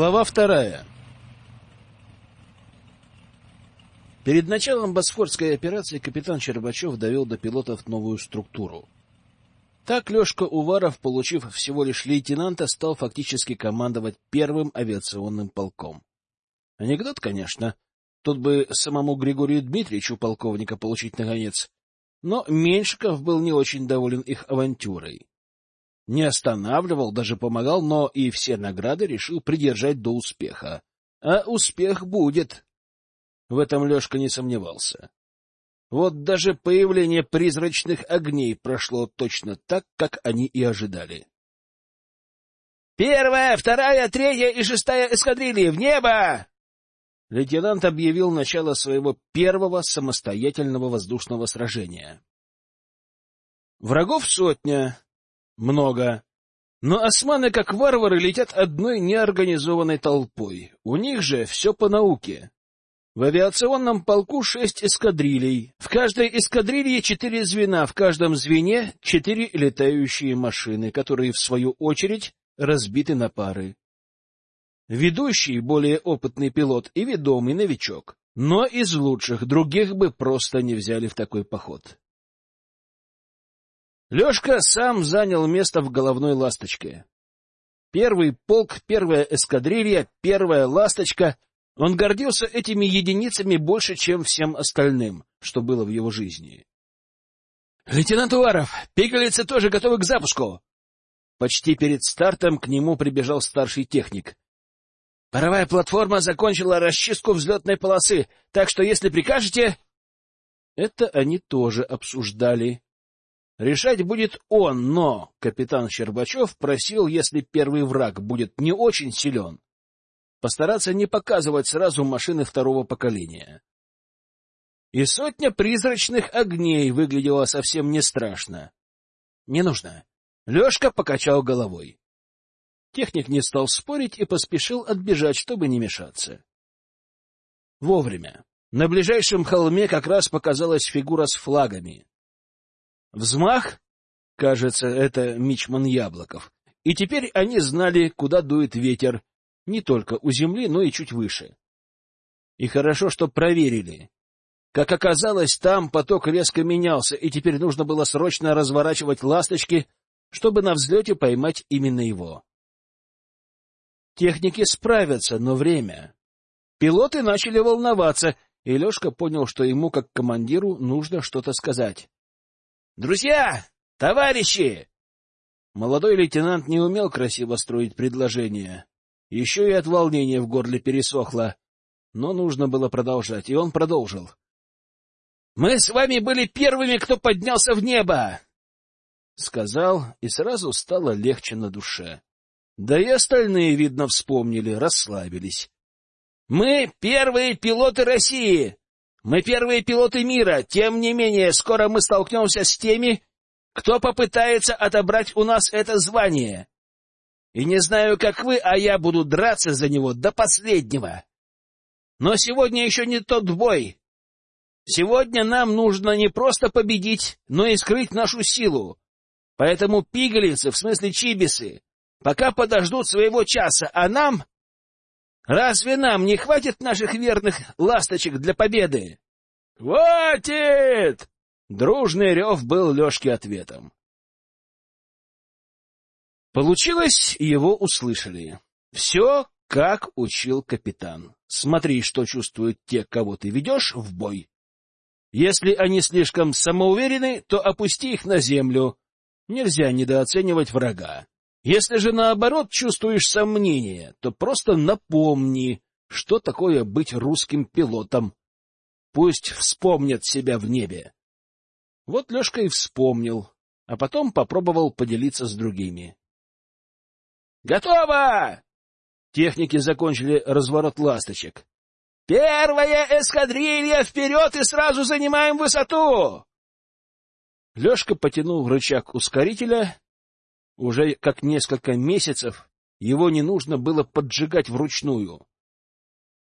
Глава вторая. Перед началом Босфорской операции капитан Щербачев довел до пилотов новую структуру. Так Лешка Уваров, получив всего лишь лейтенанта, стал фактически командовать первым авиационным полком. Анекдот, конечно. Тут бы самому Григорию Дмитриевичу полковника получить наконец. Но Меньшиков был не очень доволен их авантюрой. Не останавливал, даже помогал, но и все награды решил придержать до успеха. А успех будет. В этом Лешка не сомневался. Вот даже появление призрачных огней прошло точно так, как они и ожидали. «Первая, вторая, третья и шестая эскадрильи в небо!» Лейтенант объявил начало своего первого самостоятельного воздушного сражения. Врагов сотня, много. Но османы, как варвары, летят одной неорганизованной толпой. У них же все по науке. В авиационном полку шесть эскадрилей. В каждой эскадрилье четыре звена, в каждом звене четыре летающие машины, которые, в свою очередь, разбиты на пары. Ведущий, более опытный пилот и ведомый новичок. Но из лучших, других бы просто не взяли в такой поход. Лешка сам занял место в головной ласточке. Первый полк, первая эскадрилья, первая ласточка. Он гордился этими единицами больше, чем всем остальным, что было в его жизни. — Лейтенант Уваров, пигалицы тоже готовы к запуску! Почти перед стартом к нему прибежал старший техник. — Паровая платформа закончила расчистку взлетной полосы, так что, если прикажете... Это они тоже обсуждали. Решать будет он, но капитан Щербачев просил, если первый враг будет не очень силен, постараться не показывать сразу машины второго поколения. И сотня призрачных огней выглядела совсем не страшно. Не нужно. Лешка покачал головой. Техник не стал спорить и поспешил отбежать, чтобы не мешаться. Вовремя. На ближайшем холме как раз показалась фигура с флагами. Взмах, кажется, это Мичман Яблоков, и теперь они знали, куда дует ветер, не только у земли, но и чуть выше. И хорошо, что проверили. Как оказалось, там поток резко менялся, и теперь нужно было срочно разворачивать ласточки, чтобы на взлете поймать именно его. Техники справятся, но время. Пилоты начали волноваться, и Лешка понял, что ему, как командиру, нужно что-то сказать. Друзья! Товарищи! Молодой лейтенант не умел красиво строить предложения. Еще и от волнения в горле пересохло. Но нужно было продолжать, и он продолжил. — Мы с вами были первыми, кто поднялся в небо! — сказал, и сразу стало легче на душе. Да и остальные, видно, вспомнили, расслабились. — Мы первые пилоты России! Мы первые пилоты мира, тем не менее, скоро мы столкнемся с теми, кто попытается отобрать у нас это звание. И не знаю, как вы, а я буду драться за него до последнего. Но сегодня еще не тот бой. Сегодня нам нужно не просто победить, но и скрыть нашу силу. Поэтому пигалицы, в смысле чибисы, пока подождут своего часа, а нам Разве нам не хватит наших верных ласточек для победы? Хватит! Дружный рев был Лешке ответом. Получилось, его услышали. Все, как учил капитан. Смотри, что чувствуют те, кого ты ведешь в бой. Если они слишком самоуверены, то опусти их на землю. Нельзя недооценивать врага. Если же, наоборот, чувствуешь сомнения, то просто напомни, что такое быть русским пилотом. Пусть вспомнят себя в небе. Вот Лешка и вспомнил, а потом попробовал поделиться с другими. «Готово!» Техники закончили разворот ласточек. «Первая эскадрилья вперед и сразу занимаем высоту!» Лешка потянул рычаг ускорителя, уже как несколько месяцев его не нужно было поджигать вручную.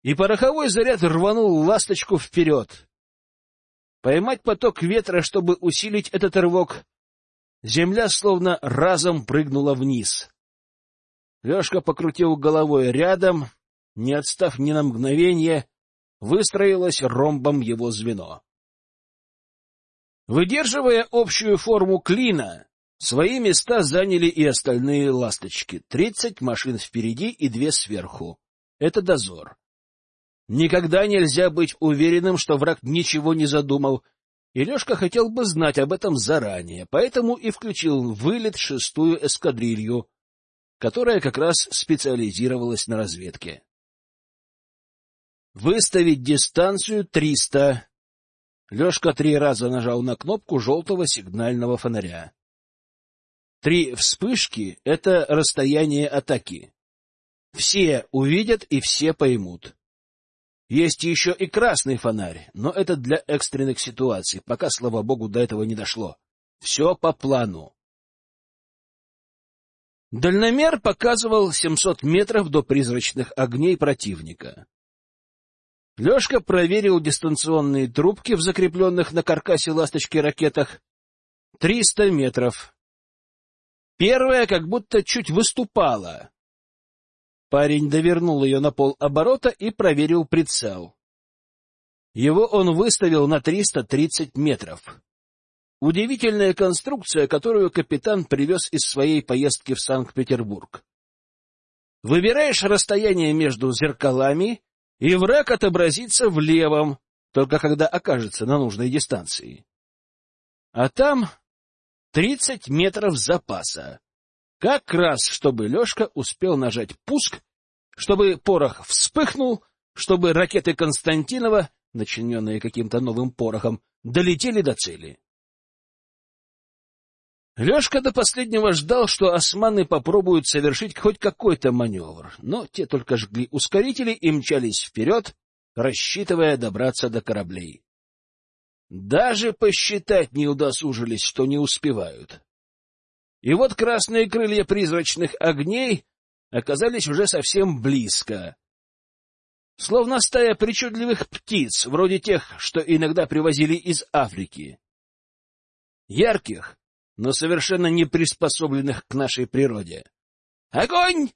И пороховой заряд рванул ласточку вперед. Поймать поток ветра, чтобы усилить этот рывок, земля словно разом прыгнула вниз. Лешка покрутил головой рядом, не отстав ни на мгновение, выстроилось ромбом его звено. Выдерживая общую форму клина, свои места заняли и остальные ласточки. Тридцать машин впереди и две сверху. Это дозор. Никогда нельзя быть уверенным, что враг ничего не задумал, и Лешка хотел бы знать об этом заранее, поэтому и включил вылет шестую эскадрилью, которая как раз специализировалась на разведке. Выставить дистанцию 300. Лешка три раза нажал на кнопку желтого сигнального фонаря. Три вспышки — это расстояние атаки. Все увидят и все поймут. Есть еще и красный фонарь, но это для экстренных ситуаций, пока, слава богу, до этого не дошло. Все по плану. Дальномер показывал 700 метров до призрачных огней противника. Лешка проверил дистанционные трубки в закрепленных на каркасе ласточки ракетах. Триста метров. Первая как будто чуть выступала. Парень довернул ее на пол оборота и проверил прицел. Его он выставил на 330 метров. Удивительная конструкция, которую капитан привез из своей поездки в Санкт-Петербург. Выбираешь расстояние между зеркалами, и враг отобразится в левом, только когда окажется на нужной дистанции. А там тридцать метров запаса. Как раз, чтобы Лешка успел нажать пуск, чтобы порох вспыхнул, чтобы ракеты Константинова, начиненные каким-то новым порохом, долетели до цели. Лешка до последнего ждал, что османы попробуют совершить хоть какой-то маневр, но те только жгли ускорители и мчались вперед, рассчитывая добраться до кораблей. Даже посчитать не удосужились, что не успевают. И вот красные крылья призрачных огней оказались уже совсем близко. Словно стая причудливых птиц, вроде тех, что иногда привозили из Африки. Ярких, но совершенно не приспособленных к нашей природе. «Огонь!»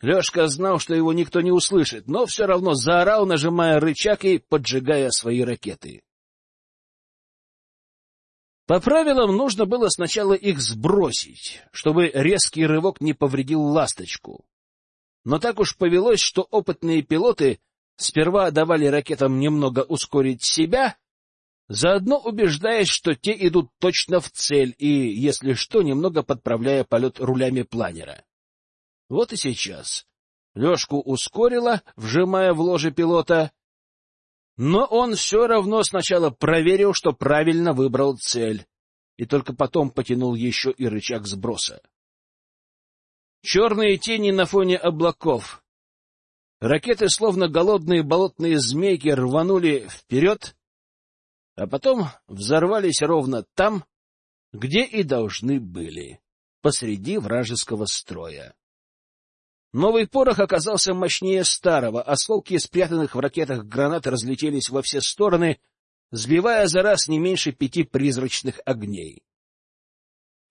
Лешка знал, что его никто не услышит, но все равно заорал, нажимая рычаг и поджигая свои ракеты. По правилам нужно было сначала их сбросить, чтобы резкий рывок не повредил ласточку. Но так уж повелось, что опытные пилоты сперва давали ракетам немного ускорить себя, заодно убеждаясь, что те идут точно в цель и, если что, немного подправляя полет рулями планера. Вот и сейчас. Лешку ускорила, вжимая в ложе пилота, но он все равно сначала проверил, что правильно выбрал цель, и только потом потянул еще и рычаг сброса. Черные тени на фоне облаков. Ракеты, словно голодные болотные змейки, рванули вперед, а потом взорвались ровно там, где и должны были, посреди вражеского строя. Новый порох оказался мощнее старого, осколки спрятанных в ракетах гранат разлетелись во все стороны, сбивая за раз не меньше пяти призрачных огней.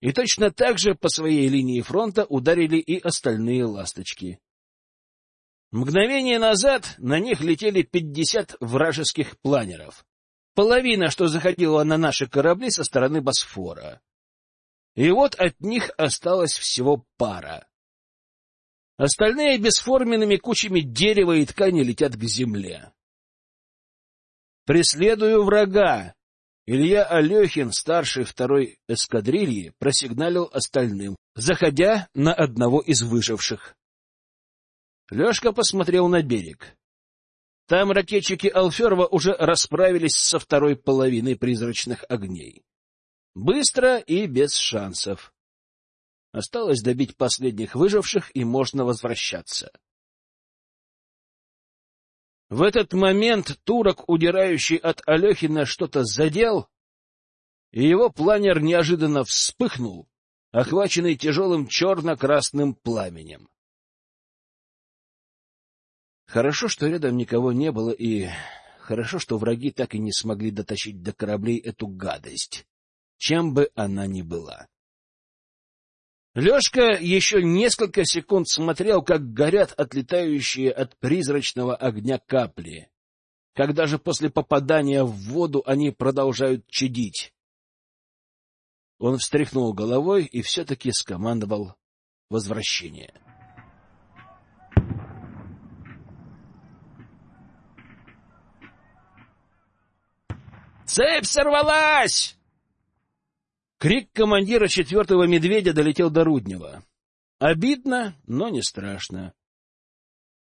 И точно так же по своей линии фронта ударили и остальные ласточки. Мгновение назад на них летели пятьдесят вражеских планеров половина, что заходила на наши корабли со стороны Босфора. И вот от них осталось всего пара. Остальные бесформенными кучами дерева и ткани летят к земле. «Преследую врага!» Илья Алехин, старший второй эскадрильи, просигналил остальным, заходя на одного из выживших. Лешка посмотрел на берег. Там ракетчики Алферова уже расправились со второй половиной призрачных огней. Быстро и без шансов. Осталось добить последних выживших, и можно возвращаться. В этот момент турок, удирающий от Алехина, что-то задел, и его планер неожиданно вспыхнул, охваченный тяжелым черно-красным пламенем. Хорошо, что рядом никого не было, и хорошо, что враги так и не смогли дотащить до кораблей эту гадость, чем бы она ни была. Лешка еще несколько секунд смотрел, как горят отлетающие от призрачного огня капли, когда же после попадания в воду они продолжают чадить. Он встряхнул головой и все-таки скомандовал возвращение. «Цепь сорвалась!» Крик командира четвертого медведя долетел до Руднева. Обидно, но не страшно.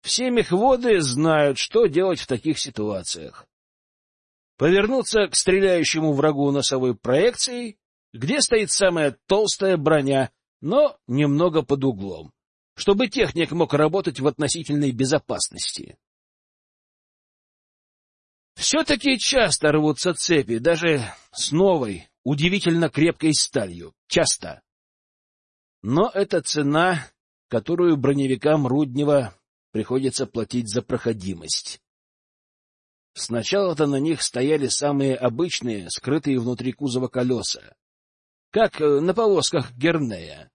Все мехводы знают, что делать в таких ситуациях. Повернуться к стреляющему врагу носовой проекцией, где стоит самая толстая броня, но немного под углом, чтобы техник мог работать в относительной безопасности. Все-таки часто рвутся цепи, даже с новой, удивительно крепкой сталью. Часто. Но это цена, которую броневикам Руднева приходится платить за проходимость. Сначала-то на них стояли самые обычные, скрытые внутри кузова колеса, как э, на повозках Гернея.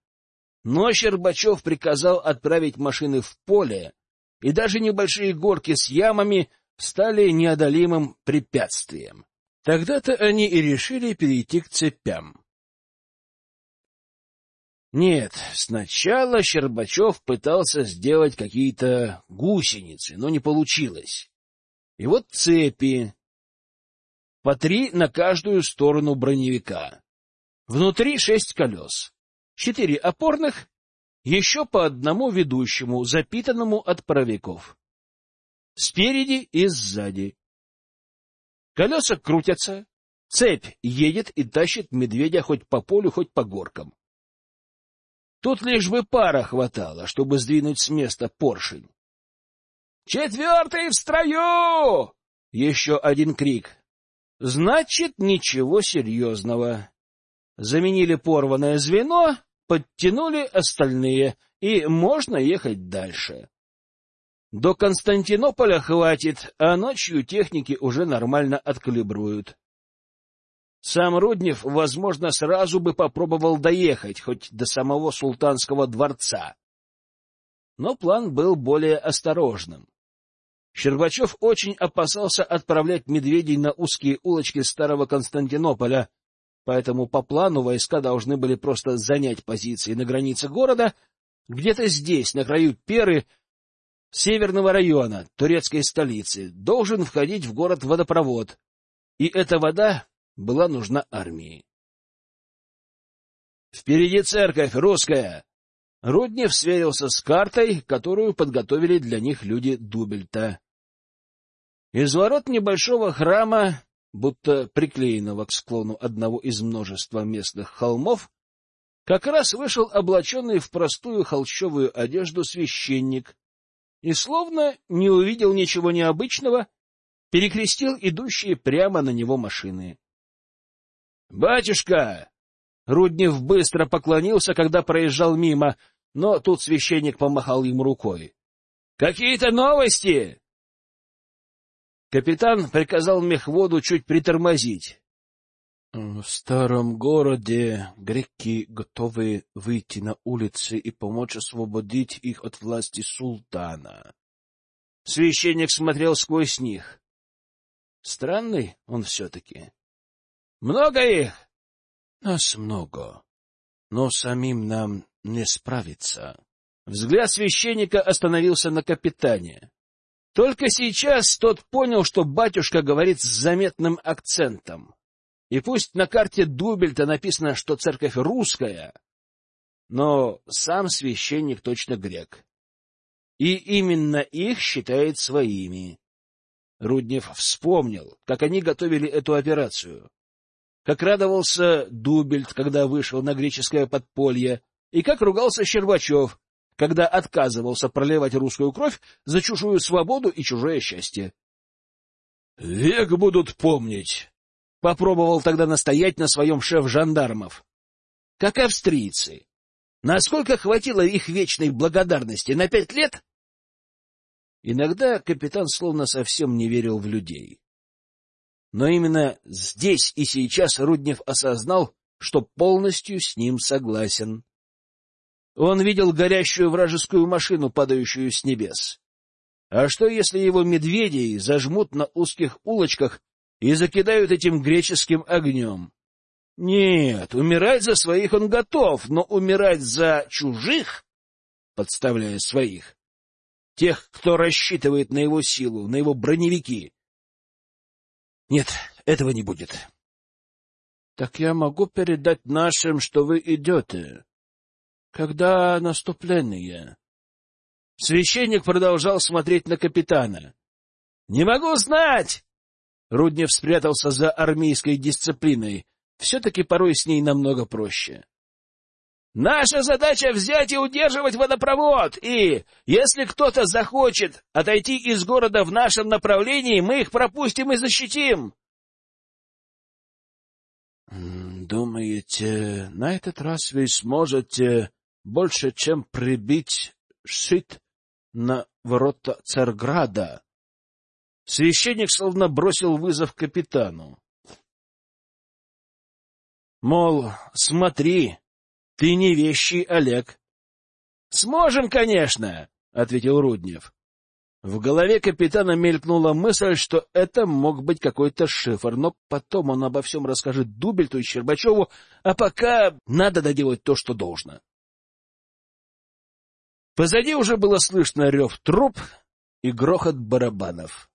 Но Щербачев приказал отправить машины в поле, и даже небольшие горки с ямами стали неодолимым препятствием. Тогда-то они и решили перейти к цепям. Нет, сначала Щербачев пытался сделать какие-то гусеницы, но не получилось. И вот цепи. По три на каждую сторону броневика. Внутри шесть колес. Четыре опорных, еще по одному ведущему, запитанному от паровиков. Спереди и сзади. Колеса крутятся, цепь едет и тащит медведя хоть по полю, хоть по горкам. Тут лишь бы пара хватало, чтобы сдвинуть с места поршень. «Четвертый в строю!» Еще один крик. Значит, ничего серьезного. Заменили порванное звено, подтянули остальные, и можно ехать дальше. До Константинополя хватит, а ночью техники уже нормально откалибруют. Сам Руднев, возможно, сразу бы попробовал доехать, хоть до самого султанского дворца. Но план был более осторожным. Щербачев очень опасался отправлять медведей на узкие улочки старого Константинополя, поэтому по плану войска должны были просто занять позиции на границе города, где-то здесь, на краю Перы, северного района турецкой столицы должен входить в город водопровод, и эта вода была нужна армии. «Впереди церковь, русская!» Руднев сверился с картой, которую подготовили для них люди Дубельта. Из ворот небольшого храма, будто приклеенного к склону одного из множества местных холмов, как раз вышел облаченный в простую холщовую одежду священник и, словно не увидел ничего необычного, перекрестил идущие прямо на него машины. — Батюшка! Руднев быстро поклонился, когда проезжал мимо, но тут священник помахал ему рукой. — Какие-то новости? Капитан приказал мехводу чуть притормозить. В старом городе греки готовы выйти на улицы и помочь освободить их от власти султана. Священник смотрел сквозь них. Странный он все-таки. — Много их? — Нас много, но самим нам не справиться. Взгляд священника остановился на капитане. Только сейчас тот понял, что батюшка говорит с заметным акцентом. И пусть на карте Дубельта написано, что церковь русская, но сам священник точно грек. И именно их считает своими. Руднев вспомнил, как они готовили эту операцию. Как радовался Дубельт, когда вышел на греческое подполье, и как ругался Щербачев, когда отказывался проливать русскую кровь за чужую свободу и чужое счастье. — Век будут помнить, Попробовал тогда настоять на своем шеф жандармов. Как австрийцы. Насколько хватило их вечной благодарности? На пять лет? Иногда капитан словно совсем не верил в людей. Но именно здесь и сейчас Руднев осознал, что полностью с ним согласен. Он видел горящую вражескую машину, падающую с небес. А что, если его медведей зажмут на узких улочках и закидают этим греческим огнем? Нет, умирать за своих он готов, но умирать за чужих, подставляя своих, тех, кто рассчитывает на его силу, на его броневики. Нет, этого не будет. Так я могу передать нашим, что вы идете. Когда наступление? Священник продолжал смотреть на капитана. — Не могу знать! Руднев спрятался за армейской дисциплиной. Все-таки порой с ней намного проще. Наша задача взять и удерживать водопровод, и, если кто-то захочет отойти из города в нашем направлении, мы их пропустим и защитим. Думаете, на этот раз вы сможете больше, чем прибить щит на ворота Царграда? Священник словно бросил вызов капитану. Мол, смотри, ты не вещий Олег. — Сможем, конечно, — ответил Руднев. В голове капитана мелькнула мысль, что это мог быть какой-то шифр, но потом он обо всем расскажет Дубельту и Щербачеву, а пока надо доделать то, что должно. Позади уже было слышно рев труп и грохот барабанов.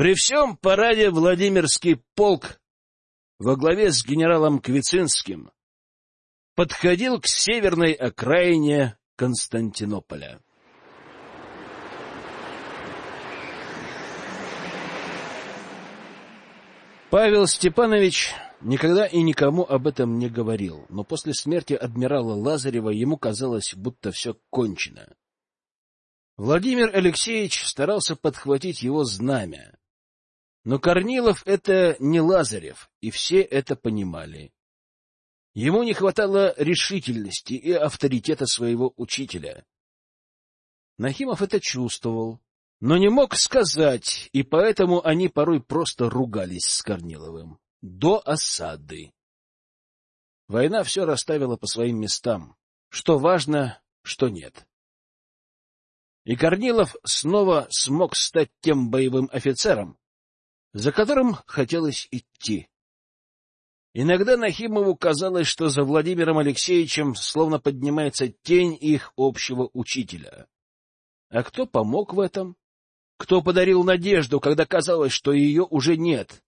При всем параде Владимирский полк во главе с генералом Квицинским подходил к северной окраине Константинополя. Павел Степанович никогда и никому об этом не говорил, но после смерти адмирала Лазарева ему казалось, будто все кончено. Владимир Алексеевич старался подхватить его знамя. Но Корнилов — это не Лазарев, и все это понимали. Ему не хватало решительности и авторитета своего учителя. Нахимов это чувствовал, но не мог сказать, и поэтому они порой просто ругались с Корниловым. До осады. Война все расставила по своим местам. Что важно, что нет. И Корнилов снова смог стать тем боевым офицером, за которым хотелось идти. Иногда Нахимову казалось, что за Владимиром Алексеевичем словно поднимается тень их общего учителя. А кто помог в этом? Кто подарил надежду, когда казалось, что ее уже нет?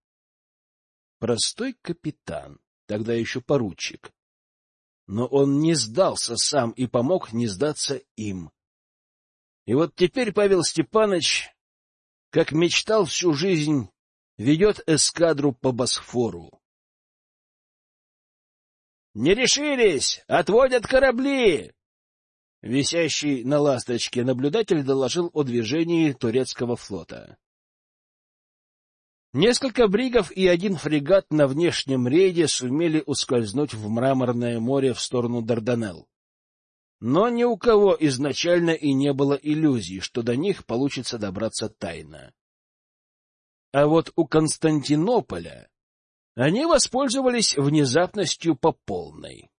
Простой капитан, тогда еще поручик. Но он не сдался сам и помог не сдаться им. И вот теперь Павел Степанович, как мечтал всю жизнь, ведет эскадру по Босфору. Не решились! Отводят корабли! Висящий на ласточке наблюдатель доложил о движении турецкого флота. Несколько бригов и один фрегат на внешнем рейде сумели ускользнуть в мраморное море в сторону Дарданелл. Но ни у кого изначально и не было иллюзий, что до них получится добраться тайно. А вот у Константинополя они воспользовались внезапностью по полной.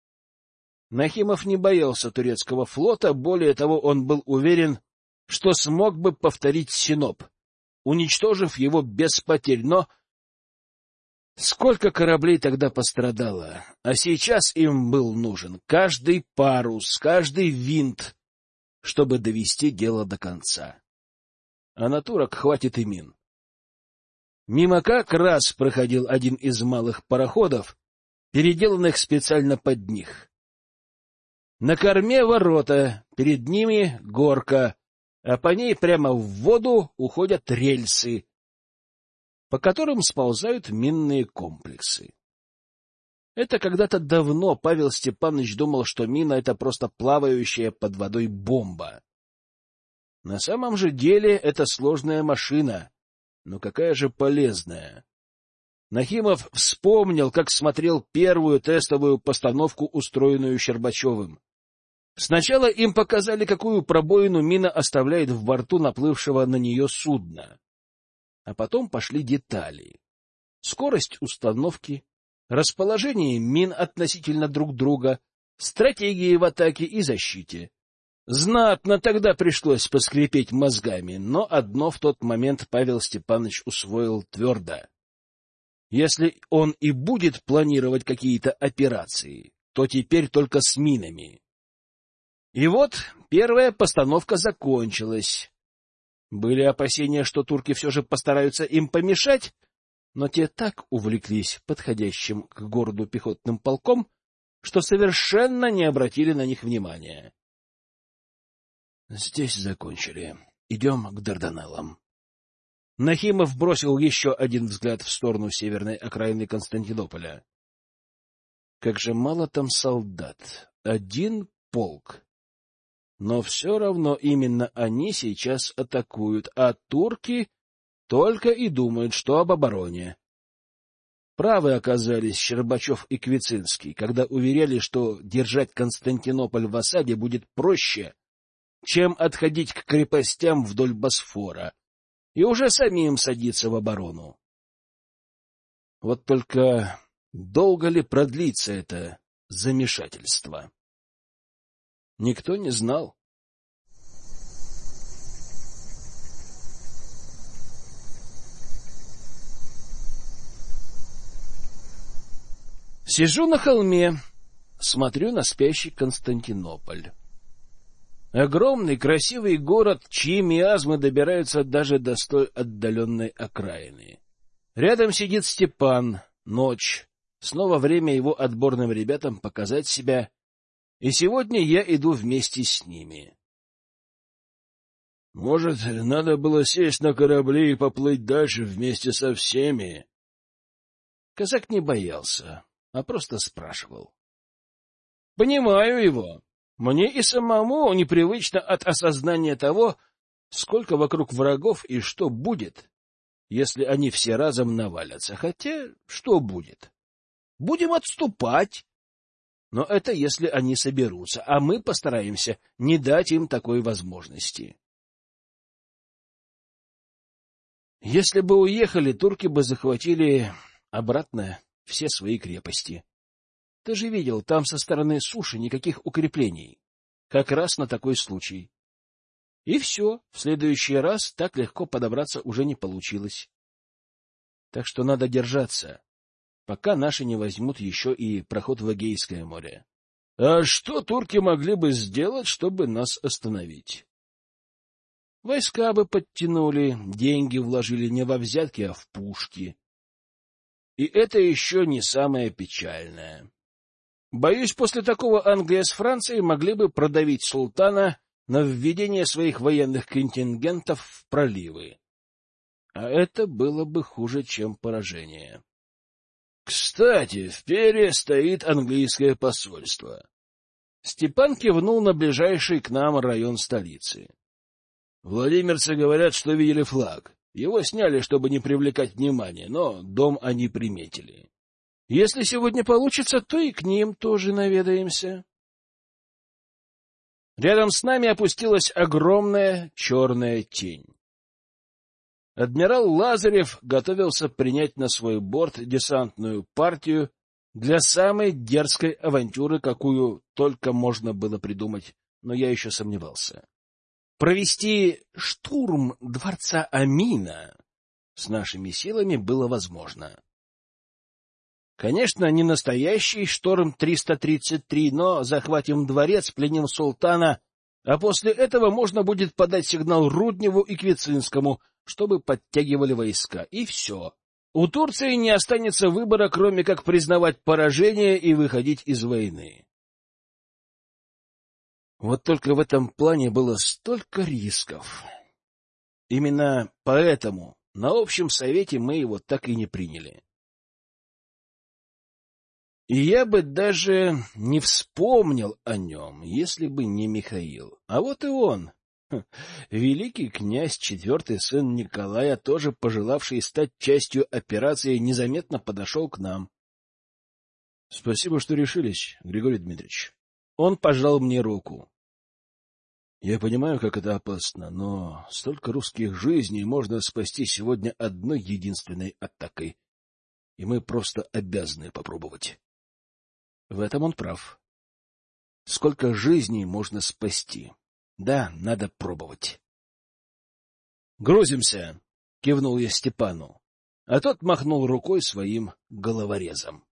Нахимов не боялся турецкого флота, более того, он был уверен, что смог бы повторить Синоп, уничтожив его без потерь, но сколько кораблей тогда пострадало, а сейчас им был нужен каждый парус, каждый винт, чтобы довести дело до конца. А на турок хватит и мин. Мимо как раз проходил один из малых пароходов, переделанных специально под них. На корме ворота, перед ними горка, а по ней прямо в воду уходят рельсы, по которым сползают минные комплексы. Это когда-то давно Павел Степанович думал, что мина — это просто плавающая под водой бомба. На самом же деле это сложная машина, но какая же полезная. Нахимов вспомнил, как смотрел первую тестовую постановку, устроенную Щербачевым. Сначала им показали, какую пробоину мина оставляет в борту наплывшего на нее судна. А потом пошли детали. Скорость установки, расположение мин относительно друг друга, стратегии в атаке и защите. Знатно тогда пришлось поскрипеть мозгами, но одно в тот момент Павел Степанович усвоил твердо. Если он и будет планировать какие-то операции, то теперь только с минами. И вот первая постановка закончилась. Были опасения, что турки все же постараются им помешать, но те так увлеклись подходящим к городу пехотным полком, что совершенно не обратили на них внимания. Здесь закончили. Идем к Дарданеллам. Нахимов бросил еще один взгляд в сторону северной окраины Константинополя. Как же мало там солдат. Один полк. Но все равно именно они сейчас атакуют, а турки только и думают, что об обороне. Правы оказались Щербачев и Квицинский, когда уверяли, что держать Константинополь в осаде будет проще, чем отходить к крепостям вдоль Босфора и уже самим садиться в оборону. Вот только долго ли продлится это замешательство? Никто не знал. Сижу на холме, смотрю на спящий Константинополь. Огромный красивый город, чьи миазмы добираются даже до столь отдаленной окраины. Рядом сидит Степан, ночь. Снова время его отборным ребятам показать себя, и сегодня я иду вместе с ними. Может, надо было сесть на корабли и поплыть дальше вместе со всеми? Казак не боялся а просто спрашивал. Понимаю его. Мне и самому непривычно от осознания того, сколько вокруг врагов и что будет, если они все разом навалятся. Хотя, что будет? Будем отступать. Но это если они соберутся, а мы постараемся не дать им такой возможности. Если бы уехали, турки бы захватили обратно все свои крепости. Ты же видел, там со стороны суши никаких укреплений. Как раз на такой случай. И все, в следующий раз так легко подобраться уже не получилось. Так что надо держаться, пока наши не возьмут еще и проход в Эгейское море. А что турки могли бы сделать, чтобы нас остановить? Войска бы подтянули, деньги вложили не во взятки, а в пушки. И это еще не самое печальное. Боюсь, после такого Англия с Францией могли бы продавить султана на введение своих военных контингентов в проливы. А это было бы хуже, чем поражение. Кстати, в Пере стоит английское посольство. Степан кивнул на ближайший к нам район столицы. Владимирцы говорят, что видели флаг. Его сняли, чтобы не привлекать внимания, но дом они приметили. Если сегодня получится, то и к ним тоже наведаемся. Рядом с нами опустилась огромная черная тень. Адмирал Лазарев готовился принять на свой борт десантную партию для самой дерзкой авантюры, какую только можно было придумать, но я еще сомневался. Провести штурм дворца Амина с нашими силами было возможно. Конечно, не настоящий шторм 333, но захватим дворец, пленим султана, а после этого можно будет подать сигнал Рудневу и Квицинскому, чтобы подтягивали войска, и все. У Турции не останется выбора, кроме как признавать поражение и выходить из войны. Вот только в этом плане было столько рисков. Именно поэтому на общем совете мы его так и не приняли. И я бы даже не вспомнил о нем, если бы не Михаил. А вот и он. Великий князь, четвертый сын Николая, тоже пожелавший стать частью операции, незаметно подошел к нам. — Спасибо, что решились, Григорий Дмитриевич. Он пожал мне руку. Я понимаю, как это опасно, но столько русских жизней можно спасти сегодня одной единственной атакой. И мы просто обязаны попробовать. В этом он прав. сколько жизней можно спасти. Да, надо пробовать. «Грузимся!» — кивнул я Степану, а тот махнул рукой своим головорезом.